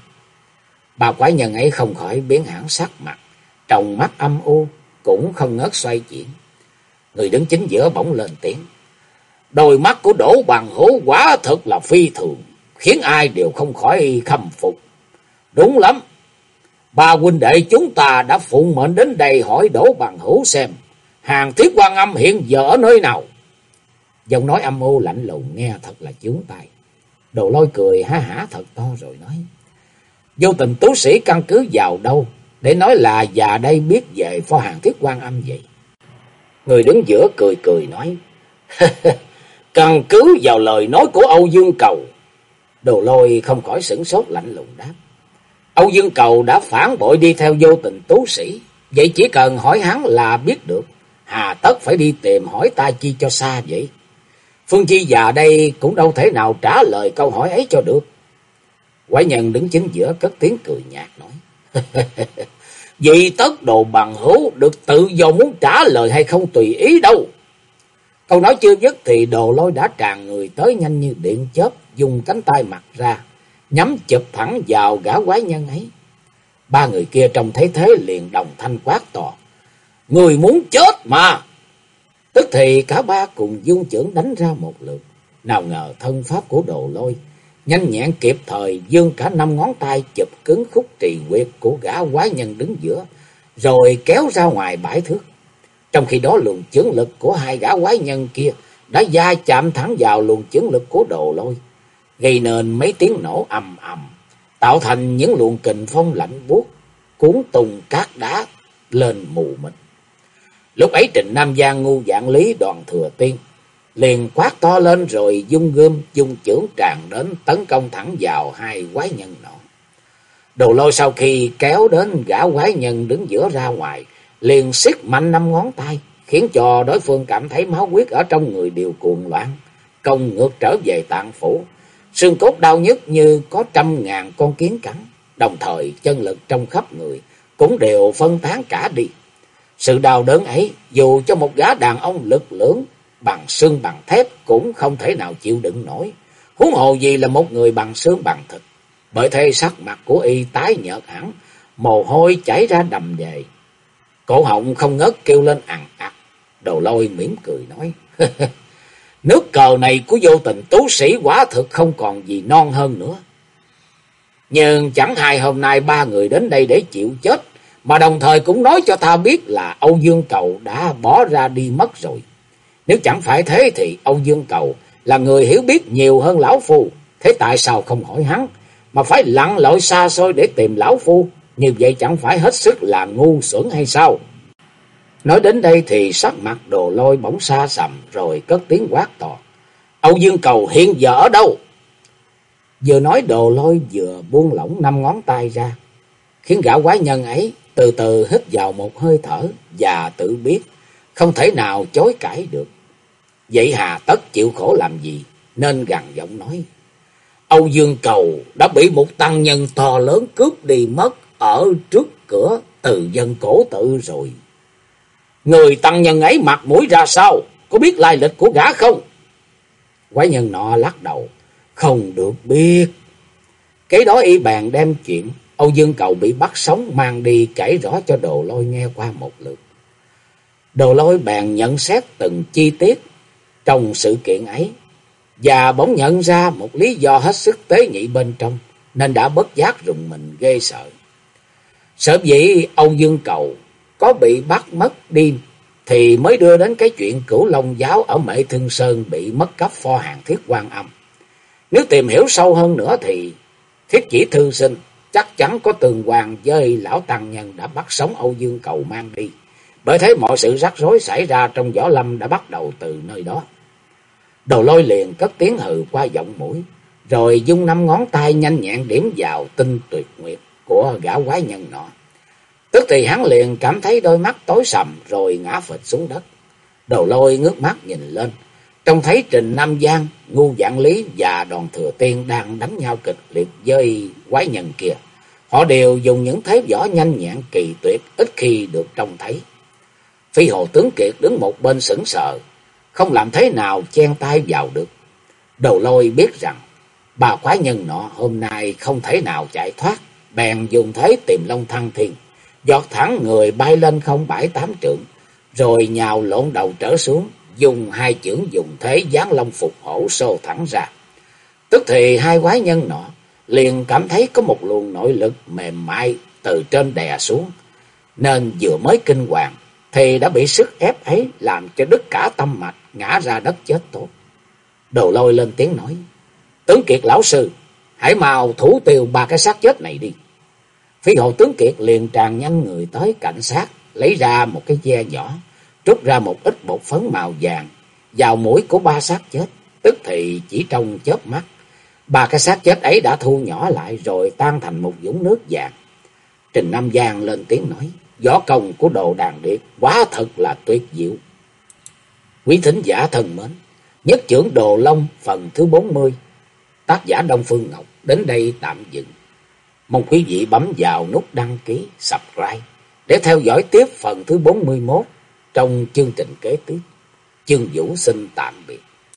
Bà quái nhân ấy không khỏi biến hẳn sắc mặt, tròng mắt âm u, cũng không ngớt xoay chuyển. Người đứng chính giữa bỗng lên tiếng. Đôi mắt của đổ bằng hữu quả thật là phi thường, khiến ai đều không khỏi khâm phục. Đúng lắm, ba huynh đệ chúng ta đã phụng mệnh đến đây hỏi đổ bằng hữu xem, hàng thiết quan âm hiện giờ ở nơi nào? Giọng nói âm u lạnh lùng nghe thật là chướng tai. Đồ lôi cười há hả thật to rồi nói. Vô tình tú sĩ căn cứ vào đâu để nói là già đây biết về phó hàng thiết quan âm vậy. Người đứng giữa cười cười nói. [LAUGHS] căn cứ vào lời nói của Âu Dương Cầu. Đồ lôi không khỏi sửng sốt lạnh lùng đáp. Âu Dương Cầu đã phản bội đi theo vô tình tú sĩ. Vậy chỉ cần hỏi hắn là biết được. Hà tất phải đi tìm hỏi ta chi cho xa vậy. Phương Chi già đây cũng đâu thể nào trả lời câu hỏi ấy cho được. Quái nhân đứng chính giữa cất tiếng cười nhạt nói. [LAUGHS] Vì tất đồ bằng hữu được tự do muốn trả lời hay không tùy ý đâu. Câu nói chưa dứt thì đồ lôi đã tràn người tới nhanh như điện chớp, dùng cánh tay mặt ra, nhắm chụp thẳng vào gã quái nhân ấy. Ba người kia trông thấy thế liền đồng thanh quát to. Người muốn chết mà! Tức thì cả ba cùng dung trưởng đánh ra một lượt. Nào ngờ thân pháp của đồ lôi. Nhanh nhẹn kịp thời dương cả năm ngón tay chụp cứng khúc trì nguyệt của gã quái nhân đứng giữa. Rồi kéo ra ngoài bãi thước. Trong khi đó luồng chưởng lực của hai gã quái nhân kia đã da chạm thẳng vào luồng chưởng lực của đồ lôi. Gây nên mấy tiếng nổ ầm ầm. Tạo thành những luồng kình phong lạnh buốt cuốn tung cát đá lên mù mịt. Lúc ấy Trịnh Nam Giang ngu dạng lý đoàn thừa tiên. Liền quát to lên rồi dung gươm, dung chưởng tràn đến tấn công thẳng vào hai quái nhân nọ. Đồ lôi sau khi kéo đến gã quái nhân đứng giữa ra ngoài, liền siết mạnh năm ngón tay, khiến cho đối phương cảm thấy máu huyết ở trong người đều cuồng loạn, công ngược trở về tạng phủ. Xương cốt đau nhức như có trăm ngàn con kiến cắn, đồng thời chân lực trong khắp người cũng đều phân tán cả đi. Sự đau đớn ấy, dù cho một gã đàn ông lực lưỡng, bằng xương bằng thép cũng không thể nào chịu đựng nổi. Huống hồ gì là một người bằng xương bằng thịt. Bởi thế sắc mặt của y tái nhợt hẳn, mồ hôi chảy ra đầm đề. Cổ họng không ngớt kêu lên ằn ặc, đầu lôi mỉm cười nói. [LAUGHS] Nước cờ này của vô tình tú sĩ quả thực không còn gì non hơn nữa. Nhưng chẳng hai hôm nay ba người đến đây để chịu chết, mà đồng thời cũng nói cho ta biết là Âu Dương Cầu đã bỏ ra đi mất rồi. Nếu chẳng phải thế thì Âu Dương Cầu là người hiểu biết nhiều hơn Lão Phu. Thế tại sao không hỏi hắn, mà phải lặn lội xa xôi để tìm Lão Phu? Như vậy chẳng phải hết sức là ngu xuẩn hay sao? Nói đến đây thì sắc mặt đồ lôi bỗng xa sầm rồi cất tiếng quát to. Âu Dương Cầu hiện giờ ở đâu? Vừa nói đồ lôi vừa buông lỏng năm ngón tay ra. Khiến gã quái nhân ấy từ từ hít vào một hơi thở và tự biết không thể nào chối cãi được. Vậy hà tất chịu khổ làm gì nên gằn giọng nói. Âu Dương Cầu đã bị một tăng nhân to lớn cướp đi mất ở trước cửa từ dân cổ tự rồi. Người tăng nhân ấy mặt mũi ra sao? Có biết lai lịch của gã không? Quái nhân nọ lắc đầu. Không được biết. Cái đó y bàn đem chuyện Âu Dương Cầu bị bắt sống mang đi kể rõ cho đồ lôi nghe qua một lượt. Đồ lôi bàn nhận xét từng chi tiết trong sự kiện ấy và bỗng nhận ra một lý do hết sức tế nhị bên trong nên đã bất giác rùng mình ghê sợ. Sở dĩ Âu Dương Cầu có bị bắt mất đi thì mới đưa đến cái chuyện cửu long giáo ở Mệ Thương Sơn bị mất cấp pho hàng thiết quan âm. Nếu tìm hiểu sâu hơn nữa thì thiết chỉ thư sinh chắc chắn có tường hoàng với lão tăng nhân đã bắt sống Âu Dương Cầu mang đi. Bởi thế mọi sự rắc rối xảy ra trong võ lâm đã bắt đầu từ nơi đó. Đầu lôi liền cất tiếng hừ qua giọng mũi, rồi dung năm ngón tay nhanh nhẹn điểm vào tinh tuyệt nguyệt của gã quái nhân nọ. Tức thì hắn liền cảm thấy đôi mắt tối sầm rồi ngã phịch xuống đất. Đầu lôi ngước mắt nhìn lên, trông thấy Trình Nam Giang, Ngu Dạng Lý và Đoàn Thừa Tiên đang đánh nhau kịch liệt với quái nhân kia. Họ đều dùng những thế võ nhanh nhẹn kỳ tuyệt ít khi được trông thấy. Phi hồ tướng Kiệt đứng một bên sững sờ, không làm thế nào chen tay vào được. Đầu lôi biết rằng bà quái nhân nọ hôm nay không thể nào chạy thoát, bèn dùng thế tìm long thăng thiên, giọt thẳng người bay lên không bảy tám trượng, rồi nhào lộn đầu trở xuống, dùng hai chưởng dùng thế giáng long phục hổ xô thẳng ra. Tức thì hai quái nhân nọ liền cảm thấy có một luồng nội lực mềm mại từ trên đè xuống, nên vừa mới kinh hoàng thì đã bị sức ép ấy làm cho đứt cả tâm mạch, ngã ra đất chết tốt. Đồ lôi lên tiếng nói, tướng kiệt lão sư, hãy mau thủ tiêu ba cái xác chết này đi. Phi hồ tướng kiệt liền tràn nhanh người tới cảnh sát, lấy ra một cái ve nhỏ, trút ra một ít bột phấn màu vàng, vào mũi của ba xác chết, tức thì chỉ trong chớp mắt. Ba cái xác chết ấy đã thu nhỏ lại rồi tan thành một dũng nước vàng. Trình Nam Giang lên tiếng nói, võ công của đồ đàn điệt quá thật là tuyệt diệu. Quý thính giả thân mến, nhất trưởng đồ long phần thứ 40, tác giả Đông Phương Ngọc đến đây tạm dừng. Mong quý vị bấm vào nút đăng ký, subscribe để theo dõi tiếp phần thứ 41 trong chương trình kế tiếp. Chương Vũ xin tạm biệt.